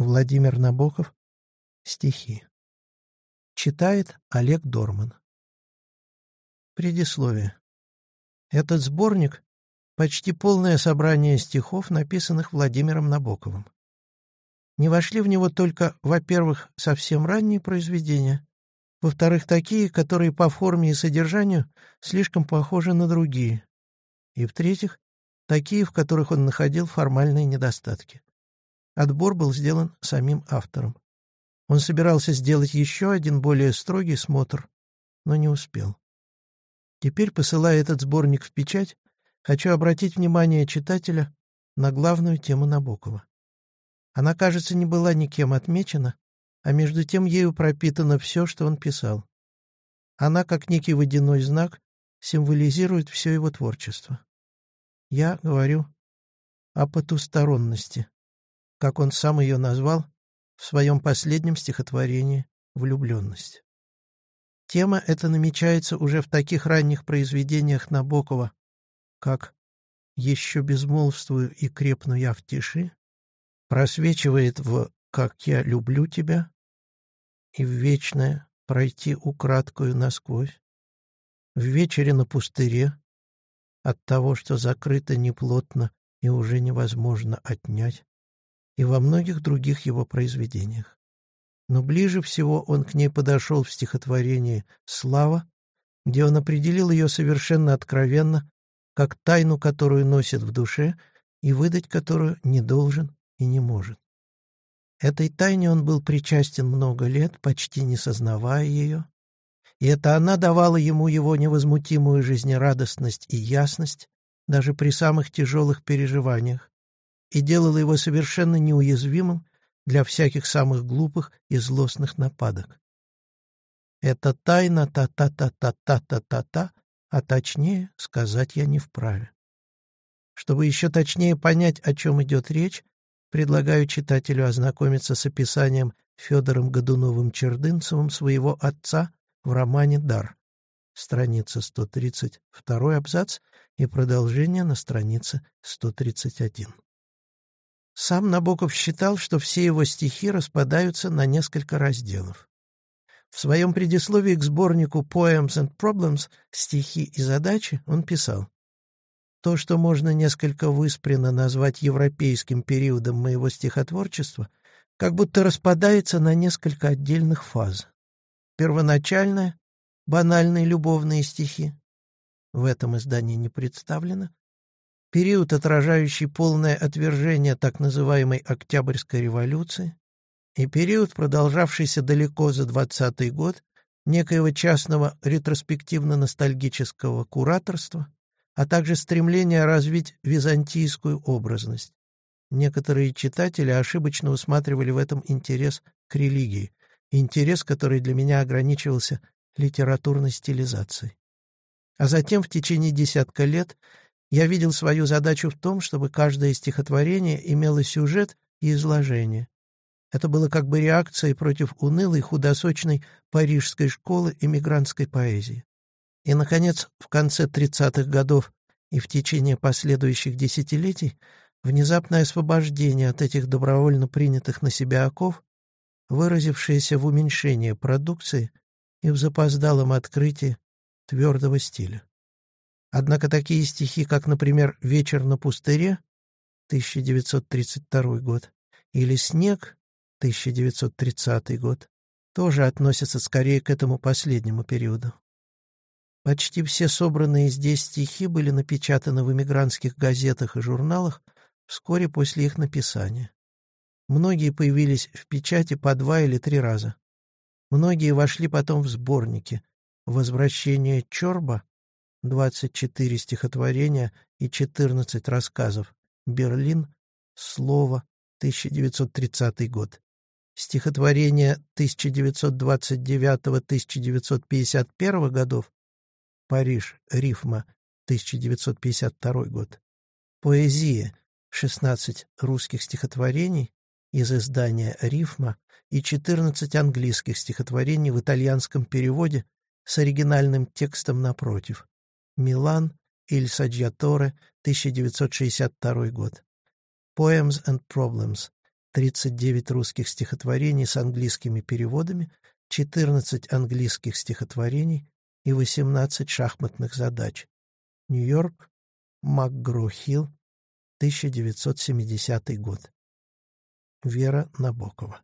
Владимир Набоков. Стихи. Читает Олег Дорман. Предисловие. Этот сборник — почти полное собрание стихов, написанных Владимиром Набоковым. Не вошли в него только, во-первых, совсем ранние произведения, во-вторых, такие, которые по форме и содержанию слишком похожи на другие, и, в-третьих, такие, в которых он находил формальные недостатки. Отбор был сделан самим автором. Он собирался сделать еще один более строгий смотр, но не успел. Теперь, посылая этот сборник в печать, хочу обратить внимание читателя на главную тему Набокова. Она, кажется, не была никем отмечена, а между тем ею пропитано все, что он писал. Она, как некий водяной знак, символизирует все его творчество. Я говорю о потусторонности, как он сам ее назвал в своем последнем стихотворении «Влюбленность». Тема эта намечается уже в таких ранних произведениях Набокова, как «Еще безмолвствую и крепну я в тиши», просвечивает в «Как я люблю тебя» и в вечное «Пройти украдкую насквозь», в вечере на пустыре, от того, что закрыто неплотно и уже невозможно отнять, и во многих других его произведениях. Но ближе всего он к ней подошел в стихотворении «Слава», где он определил ее совершенно откровенно, как тайну, которую носит в душе, и выдать которую не должен и не может. Этой тайне он был причастен много лет, почти не сознавая ее, и это она давала ему его невозмутимую жизнерадостность и ясность даже при самых тяжелых переживаниях и делала его совершенно неуязвимым для всяких самых глупых и злостных нападок. Это тайна та-та-та-та-та-та-та-та, а точнее сказать я не вправе. Чтобы еще точнее понять, о чем идет речь, предлагаю читателю ознакомиться с описанием Федором Годуновым-Чердынцевым своего отца в романе «Дар». Страница 132 абзац и продолжение на странице 131. Сам Набоков считал, что все его стихи распадаются на несколько разделов. В своем предисловии к сборнику «Poems and Problems» «Стихи и задачи» он писал «То, что можно несколько выспренно назвать европейским периодом моего стихотворчества, как будто распадается на несколько отдельных фаз. Первоначальная — банальные любовные стихи. В этом издании не представлено. Период, отражающий полное отвержение так называемой Октябрьской революции, и период, продолжавшийся далеко за двадцатый год, некоего частного ретроспективно-ностальгического кураторства, а также стремление развить византийскую образность. Некоторые читатели ошибочно усматривали в этом интерес к религии, интерес, который для меня ограничивался литературной стилизацией. А затем в течение десятка лет я видел свою задачу в том, чтобы каждое стихотворение имело сюжет и изложение. Это было как бы реакцией против унылой, худосочной парижской школы эмигрантской поэзии. И, наконец, в конце 30-х годов и в течение последующих десятилетий внезапное освобождение от этих добровольно принятых на себя оков выразившееся в уменьшении продукции и в запоздалом открытии твердого стиля. Однако такие стихи, как, например, «Вечер на пустыре» 1932 год или «Снег» 1930 год, тоже относятся скорее к этому последнему периоду. Почти все собранные здесь стихи были напечатаны в эмигрантских газетах и журналах вскоре после их написания. Многие появились в печати по два или три раза. Многие вошли потом в сборники «Возвращение Чорба» 24 стихотворения и 14 рассказов, Берлин, Слово, 1930 год. Стихотворение 1929-1951 годов, Париж, рифма, 1952 год. Поэзия, 16 русских стихотворений, из издания «Рифма» и 14 английских стихотворений в итальянском переводе с оригинальным текстом напротив. Милан, Иль Саджьяторе, 1962 год. Poems and Problems, 39 русских стихотворений с английскими переводами, 14 английских стихотворений и 18 шахматных задач. Нью-Йорк, МакГро-Хилл, 1970 год. Вера Набокова